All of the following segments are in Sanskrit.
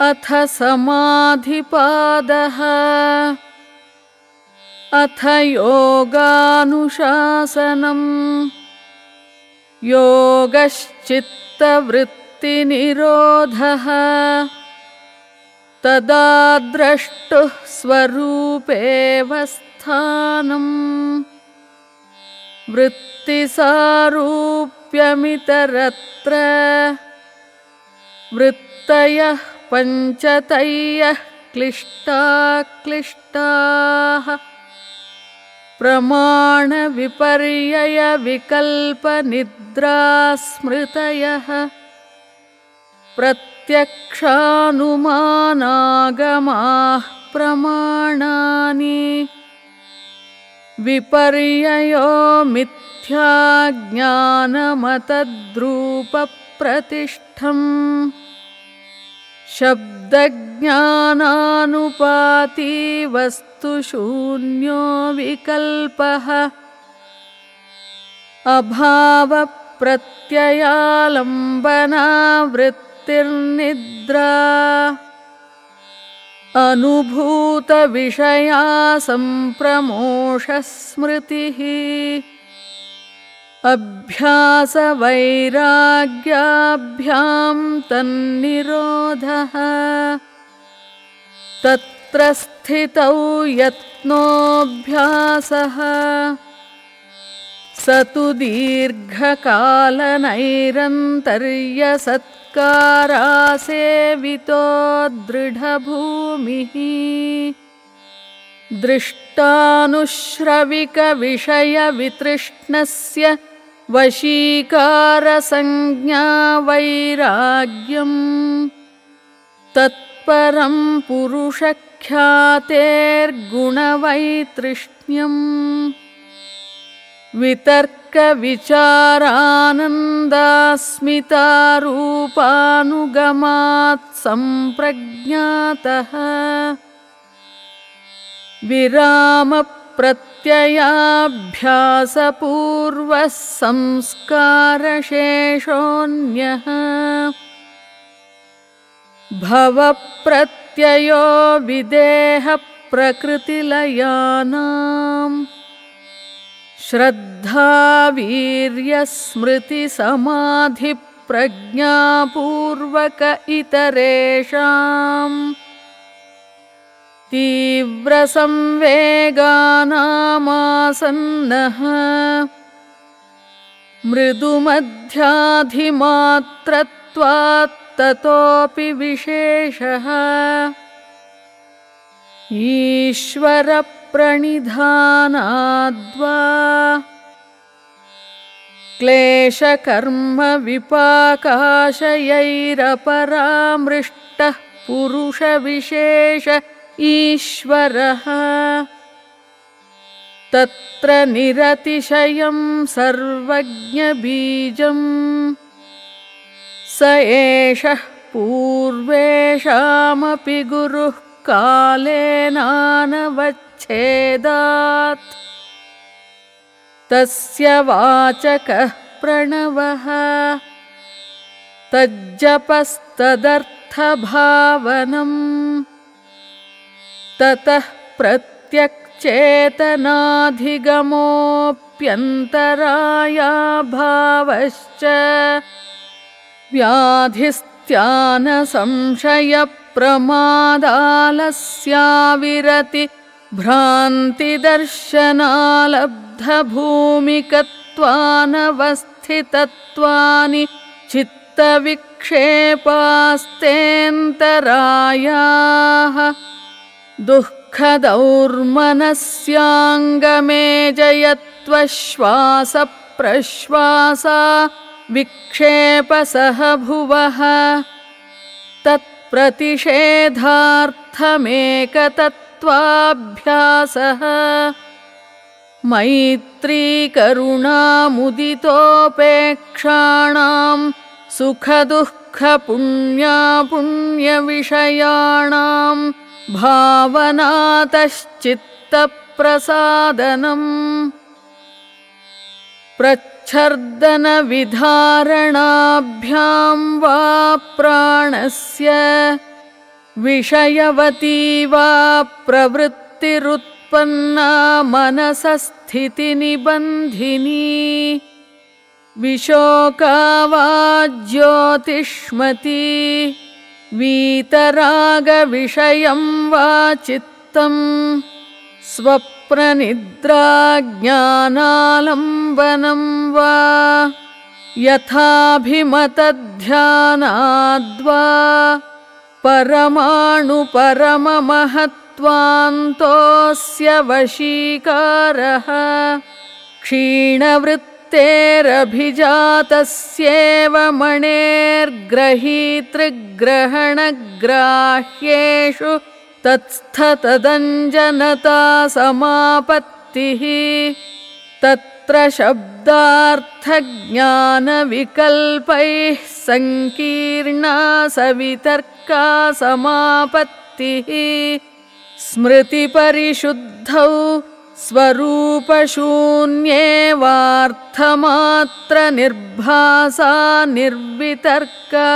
अथ समाधिपादः। अथ योगानुशासनम्। योगश्चित्तवृत्तिनिरोधः। तदा द्रष्टुः स्वरूपेव स्थानम्। वृत्तिसारूप्यमितरत्र। वृत्तयः पञ्चतयः क्लिष्टाक्लिष्टाः प्रमाणविपर्ययविकल्पनिद्रास्मृतयः प्रत्यक्षानुमानागमाः प्रमाणानि। विपर्ययो मिथ्याज्ञानमतद्रूपप्रतिष्ठम् शब्दज्ञानानुपाती वस्तुशून्यो विकल्पः। अभावप्रत्ययालम्बनावृत्तिर्निद्रा। अनुभूतविषया सम्प्रमोषस्मृतिः अभ्यासवैराग्याभ्यां तन्निरोधः। तत्र स्थितौ यत्नोऽभ्यासः। स तु दीर्घकालनैरन्तर्यसत्कारासेवितो दृढभूमिः। दृष्टानुश्रविकविषयवितृष्णस्य वैराग्यम् तत्परं पुरुषख्यातेर्गुणवैतृष्ण्यम् वितर्कविचारानन्दास्मितारूपानुगमात् सम्प्रज्ञातः विरामप्रत्ययाभ्यासपूर्वः संस्कारशेषोऽन्यः। भवप्रत्ययो विदेहप्रकृतिलयानाम्। श्रद्धावीर्यस्मृतिसमाधिप्रज्ञापूर्वक इतरेषाम् तीव्रसंवेगानामासन्नः मृदुमध्याधिमात्रत्वात्ततोऽपि विशेषः। ईश्वरप्रणिधानाद्वा क्लेशकर्मविपाकाशयैरपरामृष्टः पुरुषविशेष ईश्वरः। तत्र निरतिशयं सर्वज्ञबीजम्। स एषः पूर्वेषामपि गुरुः कालेनानवच्छेदात्। तस्य वाचकः प्रणवः। तज्जपस्तदर्थभावनम् ततः प्रत्यक्चेतनाधिगमोऽप्यन्तरायाभावश्च व्याधिस्त्यानसंशयप्रमादालस्याविरति भ्रान्तिदर्शनालब्धभूमिकत्वानवस्थितत्वानि चित्तविक्षेपास्तेऽन्तरायाः दुःखदौर्मनस्याङ्गमे जयत्वश्वासप्रश्वासा विक्षेपसह भुवः। तत्प्रतिषेधार्थमेकतत्त्वाभ्यासः। मैत्रीकरुणामुदितोपेक्षाणां सुखदुःखपुण्यापुण्यविषयाणां भावनातश्चित्तप्रसादनम् प्रच्छर्दनविधारणाभ्यां वा प्राणस्य विषयवती वा प्रवृत्तिरुत्पन्ना मनसस्थितिनिबन्धिनी विशोका वा ज्योतिष्मती वीतरागविषयं वा चित्तम् स्वप्ननिद्राज्ञानालम्बनं वा यथाभिमतध्यानाद्वा परमाणुपरममहत्त्वान्तोऽस्य वशीकारः क्षीणवृत्तेरभिजातस्येव मणेर्ग्रहीतृग्रहणग्राह्येषु तत्स्थतदञ्जनता समापत्तिः तत्र शब्दार्थज्ञानविकल्पैः सङ्कीर्णा सवितर्का समापत्तिः स्मृतिपरिशुद्धौ स्वरूपशून्येवार्थमात्रनिर्भासा निर्वितर्का।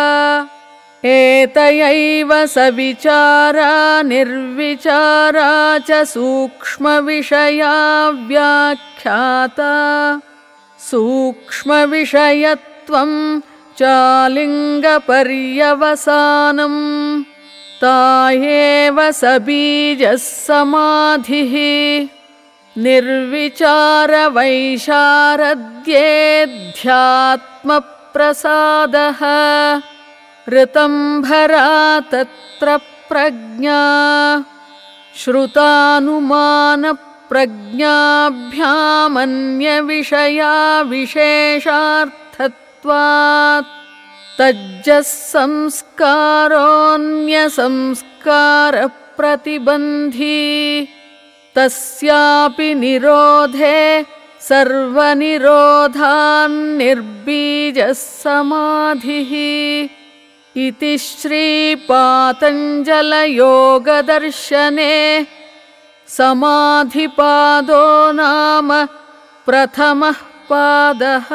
एतयैव सविचारा निर्विचारा च सूक्ष्मविषया व्याख्याता। सूक्ष्मविषयत्वं चालिङ्गपर्यवसानम् ता एव सबीजः समाधिः निर्विचारवैशारद्येऽध्यात्मप्रसादः ऋतम्भरा तत्र प्रज्ञा। श्रुतानुमानप्रज्ञाभ्यामन्यविषया विशेषार्थत्वात् तज्जः संस्कारोऽन्यसंस्कारप्रतिबन्धी तस्यापि निरोधे सर्वनिरोधान्निर्बीजः समाधिः। इति श्रीपातञ्जलयोगदर्शने समाधिपादो नाम प्रथमः पादः